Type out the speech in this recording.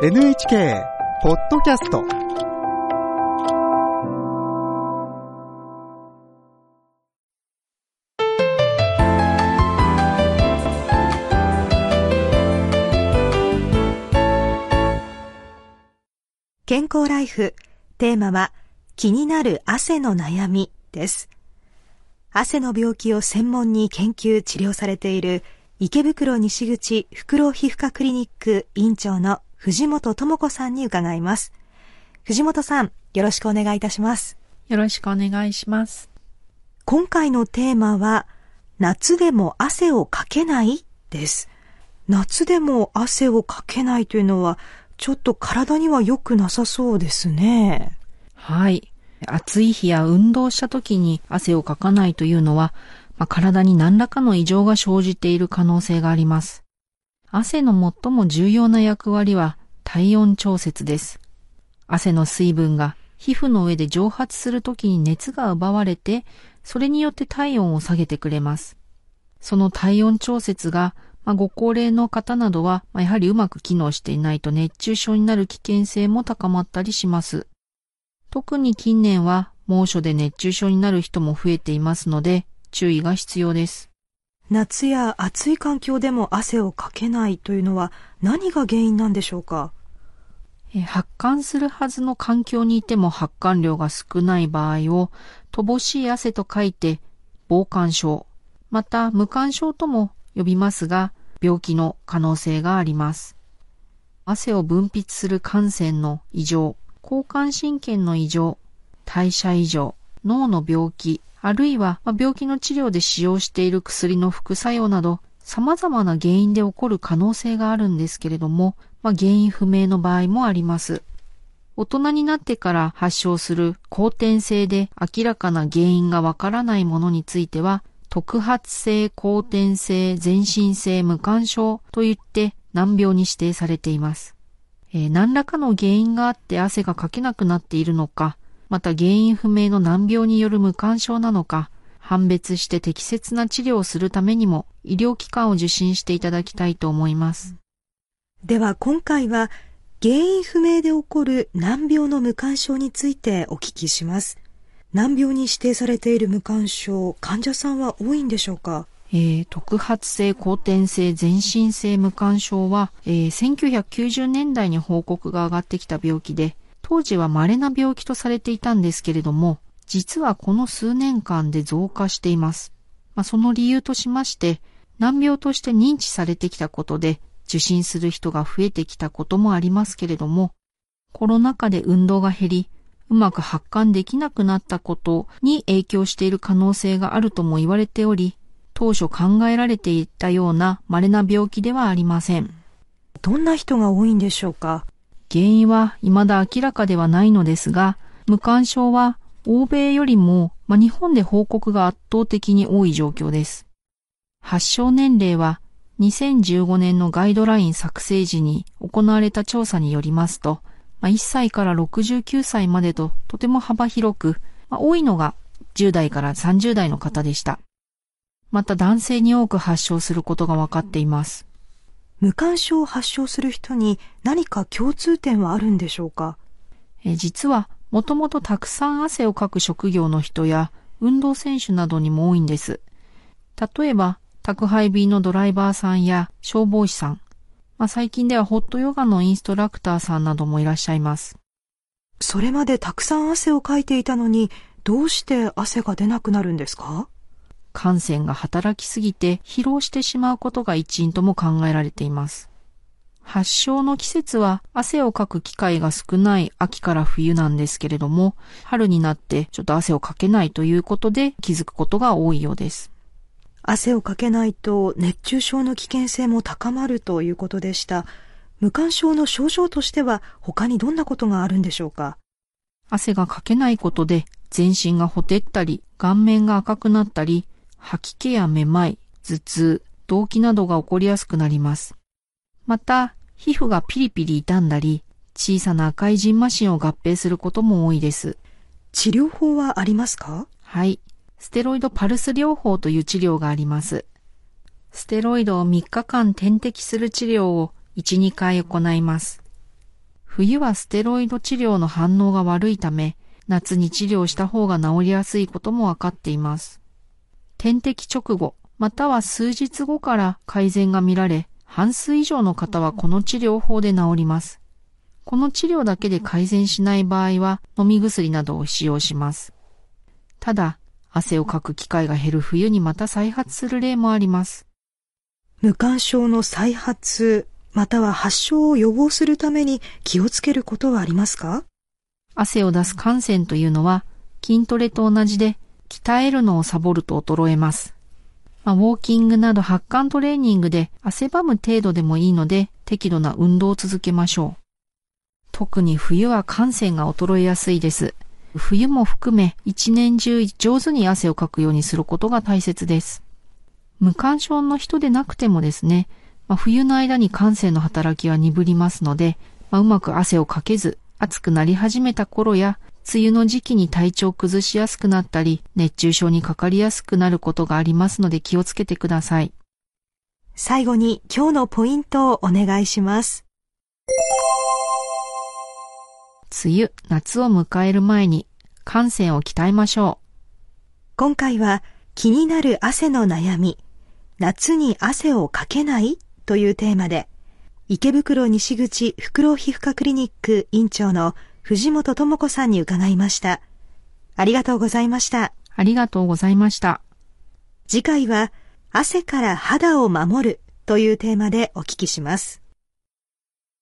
NHK ポッドキャスト。健康ライフテーマは気になる汗の悩みです。汗の病気を専門に研究治療されている池袋西口ふくろ皮膚科クリニック院長の藤本智子さんに伺います藤本さんよろしくお願いいたしますよろしくお願いします。今回のテーマは夏でも汗をかけない？です夏でも汗をかけないというのはちょっと体には良くなさそうですねはい。暑い日や運動した時に汗をかかないというのは、まあ、体に何らかの異常が生じている可能性があります。汗の最も重要な役割は体温調節です。汗の水分が皮膚の上で蒸発するときに熱が奪われて、それによって体温を下げてくれます。その体温調節が、まあ、ご高齢の方などは、まあ、やはりうまく機能していないと熱中症になる危険性も高まったりします。特に近年は猛暑で熱中症になる人も増えていますので、注意が必要です。夏や暑い環境でも汗をかけないというのは何が原因なんでしょうか？発汗するはずの環境にいても発汗量が少ない場合を、乏しい汗と書いて、防寒症、また無汗症とも呼びますが、病気の可能性があります。汗を分泌する汗腺の異常、交感神経の異常、代謝異常、脳の病気、あるいは病気の治療で使用している薬の副作用など、様々な原因で起こる可能性があるんですけれども、まあ、原因不明の場合もあります。大人になってから発症する後天性で明らかな原因がわからないものについては、特発性後天性全身性無感症といって難病に指定されています。えー何らかの原因があって汗がかけなくなっているのか、また原因不明の難病による無感症なのか、判別して適切な治療をするためにも医療機関を受診していただきたいと思います。では今回は原因不明で起こる難病の無感症についてお聞きします難病に指定されている無感症患者さんは多いんでしょうか？えー特発性後天性全身性無感症は、えー1990年代に報告が上がってきた病気で、当時は稀な病気とされていたんですけれども、実はこの数年間で増加しています。まあ、その理由としまして、難病として認知されてきたことで、受診する人が増えてきたこともありますけれども、コロナ禍で運動が減り、うまく発汗できなくなったことに影響している可能性があるとも言われており、当初考えられていたような稀な病気ではありません。どんな人が多いんでしょうか？原因は未だ明らかではないのですが、無感症は欧米よりも、ま、日本で報告が圧倒的に多い状況です。発症年齢は2015年のガイドライン作成時に行われた調査によりますと、ま、1歳から69歳までととても幅広く、ま、多いのが10代から30代の方でした。また男性に多く発症することが分かっています。無感症を発症する人に何か共通点はあるんでしょうか？えー実は、もともとたくさん汗をかく職業の人や運動選手などにも多いんです。例えば、宅配便のドライバーさんや消防士さん、まあ、最近ではホットヨガのインストラクターさんなどもいらっしゃいます。それまでたくさん汗をかいていたのにどうして汗が出なくなるんですか？汗腺が働きすぎて疲労してしまうことが一因とも考えられています。発症の季節は汗をかく機会が少ない秋から冬なんですけれども、春になってちょっと汗をかけないということで気づくことが多いようです。汗をかけないと熱中症の危険性も高まるということでした無感症の症状としては他にどんなことがあるんでしょうか？汗がかけないことで全身がほてったり、顔面が赤くなったり、吐き気やめまい、頭痛、動悸などが起こりやすくなります。また、皮膚がピリピリ傷んだり、小さな赤いジンマシンを合併することも多いです。治療法はありますか？はい。ステロイドパルス療法という治療があります。ステロイドを3日間点滴する治療を1、2回行います。冬はステロイド治療の反応が悪いため、夏に治療した方が治りやすいこともわかっています。点滴直後、または数日後から改善が見られ、半数以上の方はこの治療法で治ります。この治療だけで改善しない場合は飲み薬などを使用します。ただ、汗をかく機会が減る冬にまた再発する例もあります。無感症の再発、または発症を予防するために気をつけることはありますか？汗を出す汗腺というのは筋トレと同じで鍛えるのをサボると衰えます。まあ、ウォーキングなど発汗トレーニングで汗ばむ程度でもいいので適度な運動を続けましょう。特に冬は汗腺が衰えやすいです。冬も含め一年中上手に汗をかくようにすることが大切です。無感症の人でなくてもですね、まあ、冬の間に汗腺の働きは鈍りますので、まあ、うまく汗をかけず、暑くなり始めた頃や、梅雨の時期に体調を崩しやすくなったり、熱中症にかかりやすくなることがありますので気をつけてください。最後に今日のポイントをお願いします。梅雨、夏を迎える前に汗腺を鍛えましょう。今回は気になる汗の悩み、夏に汗をかけない？というテーマで、池袋西口袋皮膚科クリニック院長の藤本智子さんに伺いました。ありがとうございました。ありがとうございました。次回は汗から肌を守るというテーマでお聞きします。